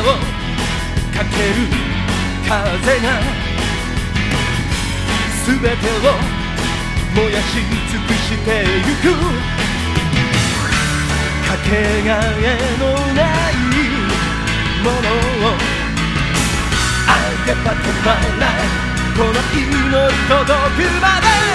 をかける風が全てを燃やし尽くしてゆく。かけがえのないものをあげば止まらないこの祈り届くまで。